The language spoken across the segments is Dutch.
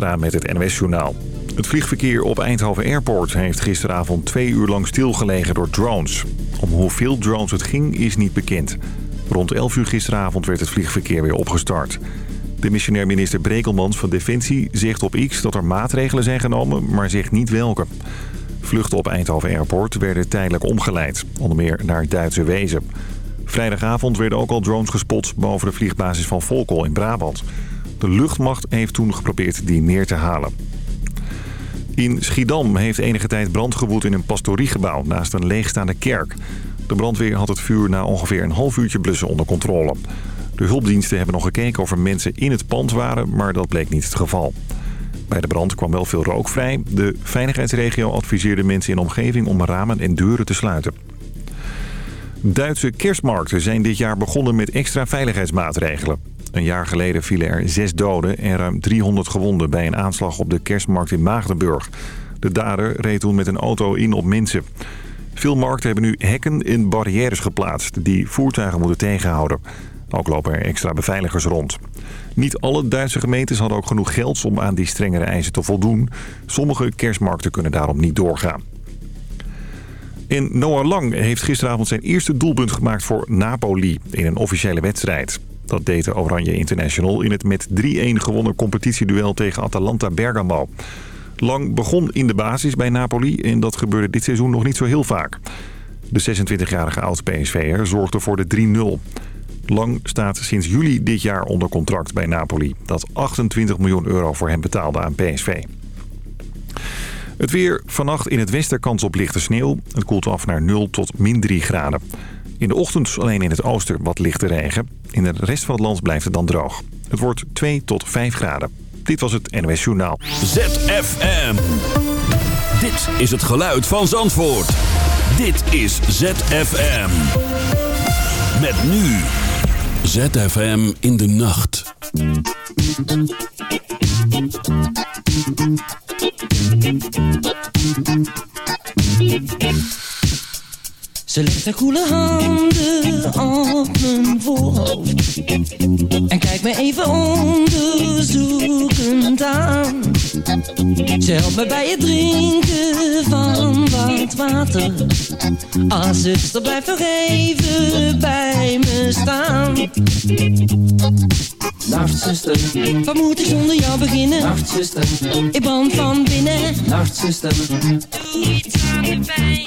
Met het NOS-journaal. Het vliegverkeer op Eindhoven Airport heeft gisteravond twee uur lang stilgelegen door drones. Om hoeveel drones het ging is niet bekend. Rond 11 uur gisteravond werd het vliegverkeer weer opgestart. De missionair minister Brekelmans van Defensie zegt op X dat er maatregelen zijn genomen, maar zegt niet welke. Vluchten op Eindhoven Airport werden tijdelijk omgeleid, onder meer naar Duitse wezen. Vrijdagavond werden ook al drones gespot boven de vliegbasis van Volkel in Brabant. De luchtmacht heeft toen geprobeerd die neer te halen. In Schiedam heeft enige tijd brand gewoed in een pastoriegebouw naast een leegstaande kerk. De brandweer had het vuur na ongeveer een half uurtje blussen onder controle. De hulpdiensten hebben nog gekeken of er mensen in het pand waren, maar dat bleek niet het geval. Bij de brand kwam wel veel rook vrij. De veiligheidsregio adviseerde mensen in de omgeving om ramen en deuren te sluiten. Duitse kerstmarkten zijn dit jaar begonnen met extra veiligheidsmaatregelen. Een jaar geleden vielen er zes doden en ruim 300 gewonden bij een aanslag op de kerstmarkt in Maagdenburg. De dader reed toen met een auto in op mensen. Veel markten hebben nu hekken en barrières geplaatst die voertuigen moeten tegenhouden. Ook lopen er extra beveiligers rond. Niet alle Duitse gemeentes hadden ook genoeg geld om aan die strengere eisen te voldoen. Sommige kerstmarkten kunnen daarom niet doorgaan. En Noah Lang heeft gisteravond zijn eerste doelpunt gemaakt voor Napoli in een officiële wedstrijd. Dat deed de Oranje International in het met 3-1 gewonnen competitieduel tegen Atalanta Bergamo. Lang begon in de basis bij Napoli en dat gebeurde dit seizoen nog niet zo heel vaak. De 26-jarige oud-PSV'er zorgde voor de 3-0. Lang staat sinds juli dit jaar onder contract bij Napoli... dat 28 miljoen euro voor hem betaalde aan PSV. Het weer vannacht in het westen kans op lichte sneeuw. Het koelt af naar 0 tot min 3 graden. In de ochtend alleen in het oosten wat lichte regen. In de rest van het land blijft het dan droog. Het wordt 2 tot 5 graden. Dit was het NOS Journaal. ZFM. Dit is het geluid van Zandvoort. Dit is ZFM. Met nu. ZFM in de nacht. Ze legt haar koele handen op mijn voorhoofd. En kijkt me even onderzoekend aan. Ze helpt me bij het drinken van wat water. Ah zuster blijf nog even bij me staan. Nacht zuster, Wat moet ik zonder jou beginnen? nacht zuster, Ik brand van binnen. Nacht zuster, Doe iets aan de pijn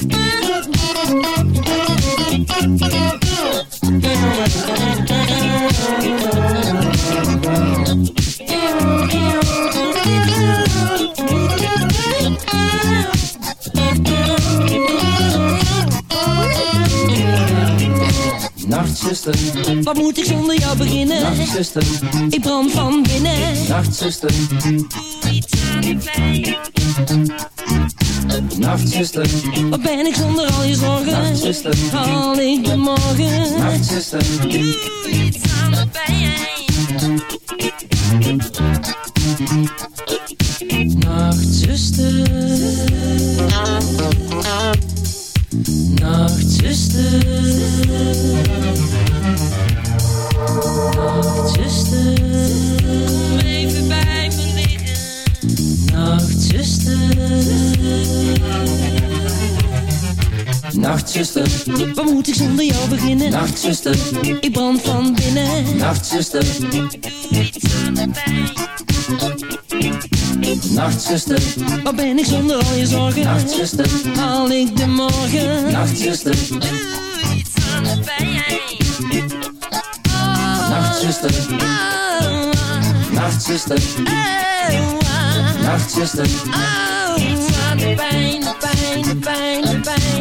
Wat moet ik zonder jou beginnen? nacht zuster, Ik brand van binnen. nacht zuster, Doe iets aan Wat ben ik zonder al je zorgen? nacht zuster, Haal ik de morgen? nacht zuster, Doe iets aan. Nachtzuster. Nachtzuster. Nachtzuster, waar moet ik zonder jou beginnen? Nachtzuster, ik brand van binnen. Nachtzuster, doe iets. Nachtzuster, waar ben ik zonder al je zorgen? Nachtzuster, haal ik de morgen? Nachtzuster, doe iets aan de pijn. Nachtzuster. Nachtzuster. Nachtzuster. Nachtzuster. Nachtzuster, oh. Nachtzuster, pijn. Nachtzuster.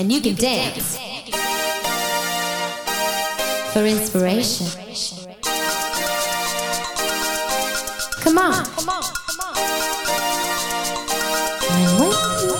and you can dance for inspiration. Come on. Come on. Come on.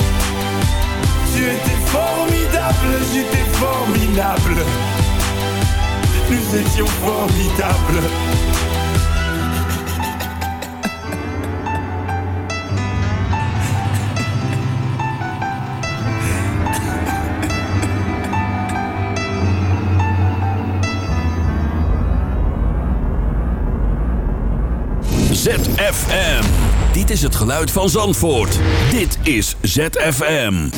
étais formidable, j'étais formidable. Nous étions formidables. ZFM. Dit is het geluid van Zandvoort. Dit is ZFM.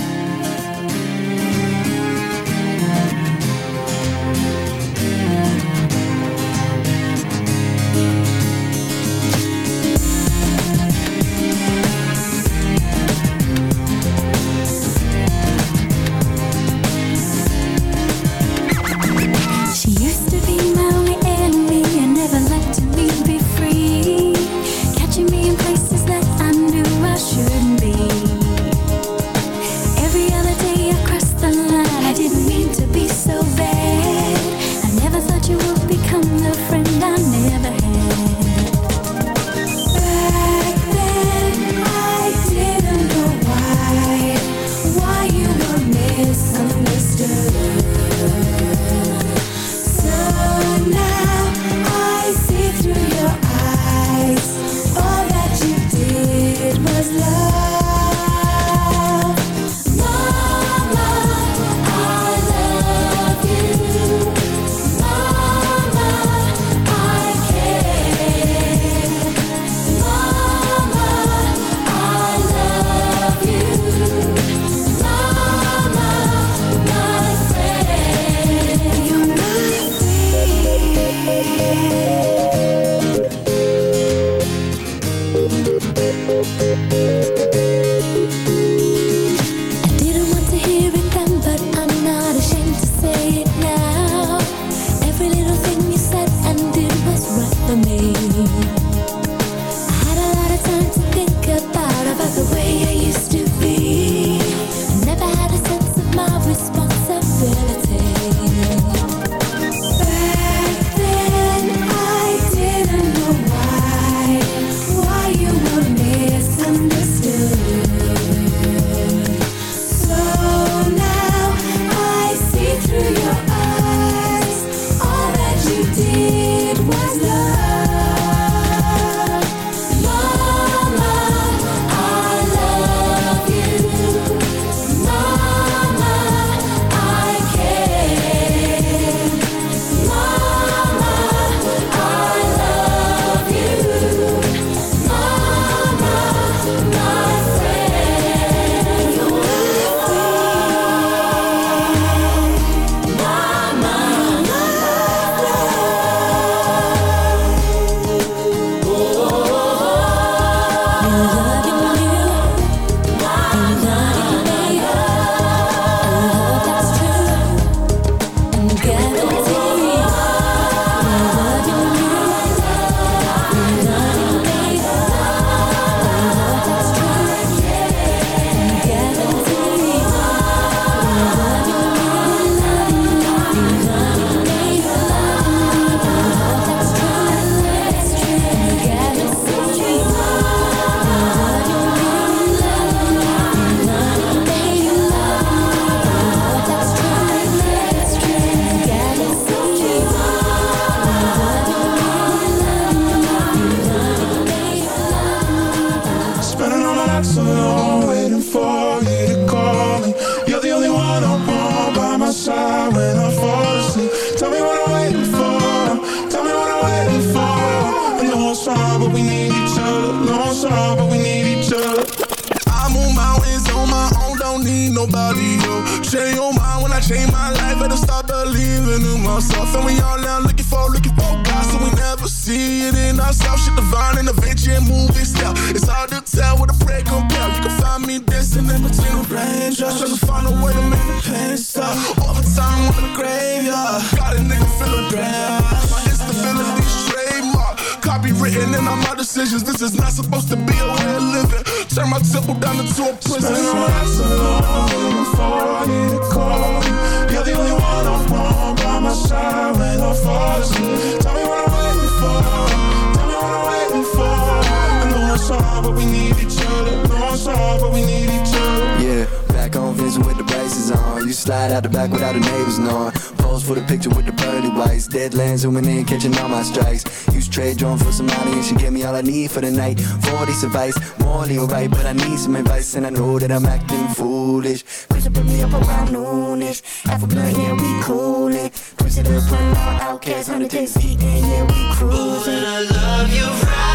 but we need each other. No one's hard, but we need each other. Yeah. Back on Vincent with the braces on. You slide out the back without the neighbors knowing. Pose for the picture with the pearly whites. Deadlands zooming in, catching all my strikes. Use trade drone for some money and she gave me all I need for the night. 40's advice, morally alright, but I need some advice and I know that I'm acting foolish. Push up me up around noonish. Half a yeah, we coolin'. Push it up on our outcasts, 100 days eating, yeah, we cruising. Ooh, and I love you right.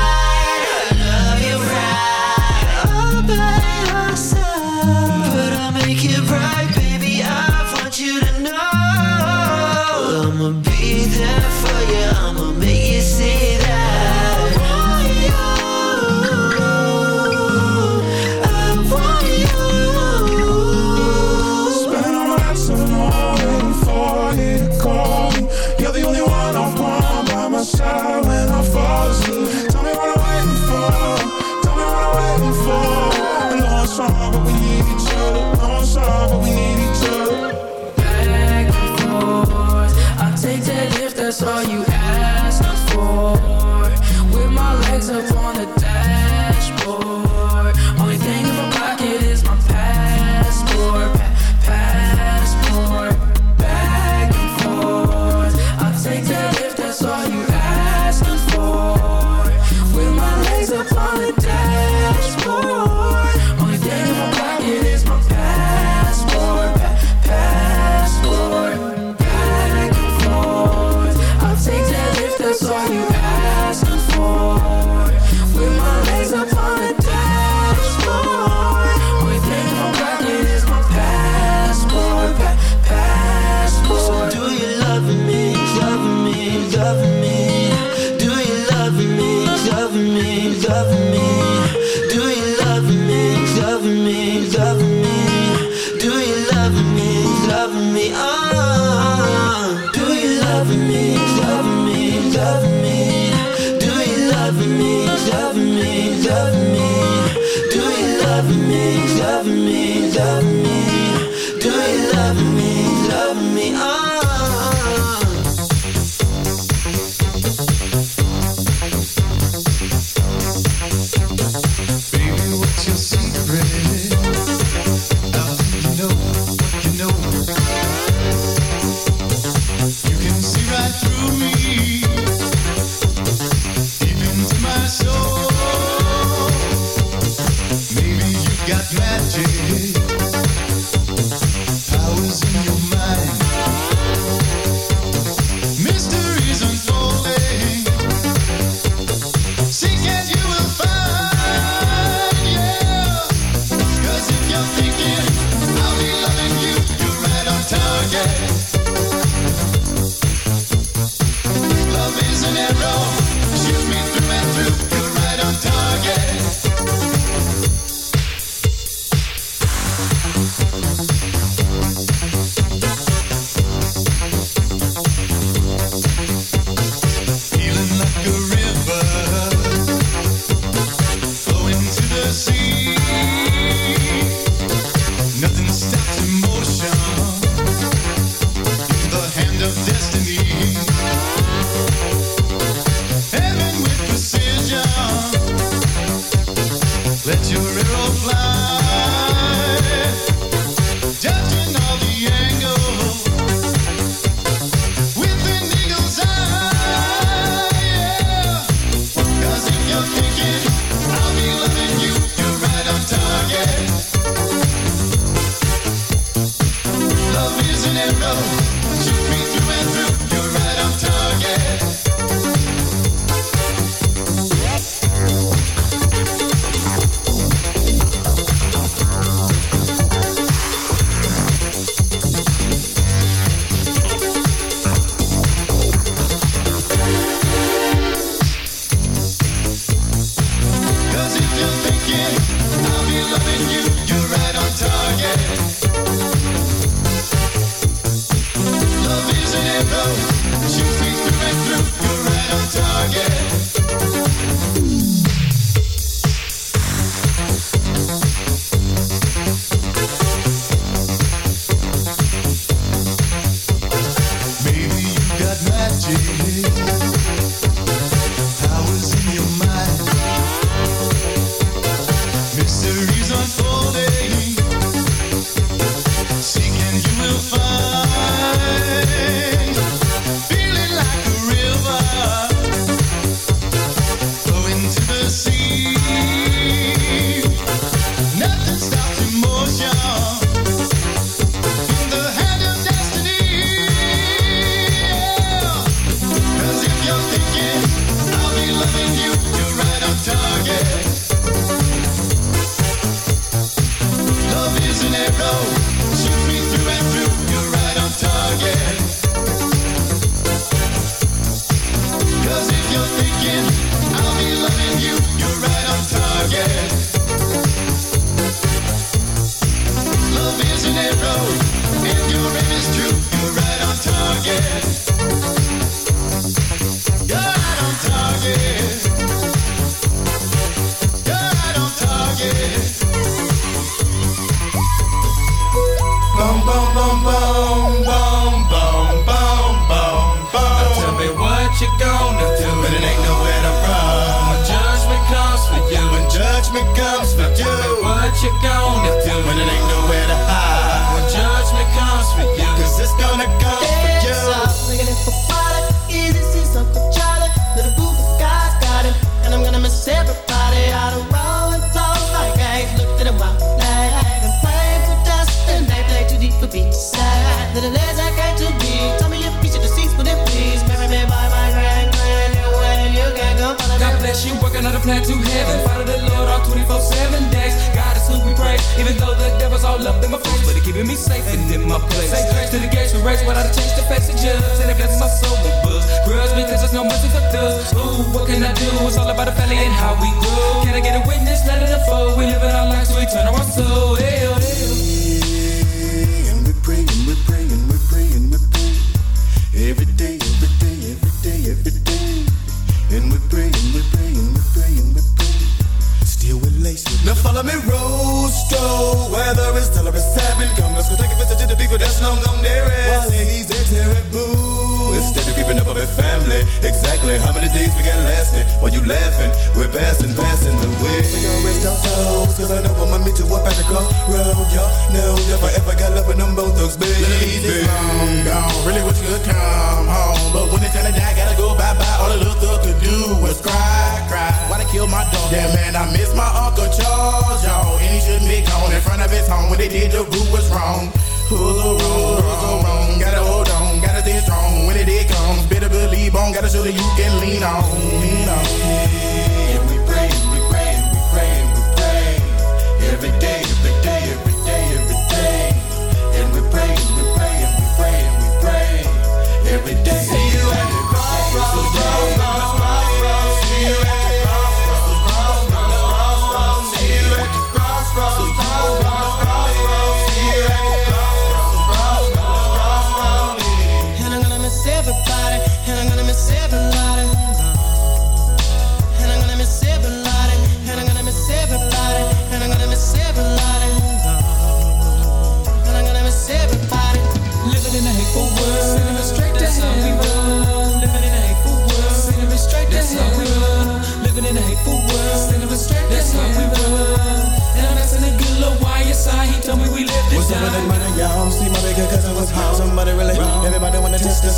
Let your arrow fly.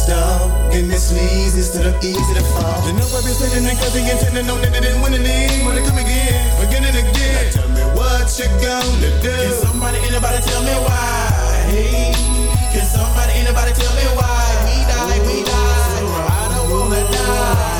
stall. And this instead of easy to fall. The number is sitting in cause he intended no that they didn't win the. Wanna come again, again and again. Now tell me what you gonna do. Can somebody, anybody tell me why? Hey, can somebody, anybody tell me why? We die, we die. I don't wanna die.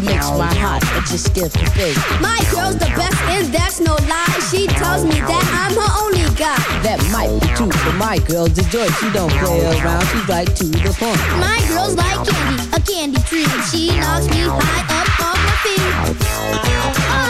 She makes my heart it just give the face. My girl's the best, and that's no lie. She tells me that I'm her only guy. That might be true, but my girl's a joy. She don't play around. She's right to the point. My girl's like candy, a candy tree. She knocks me high up on my feet. Oh.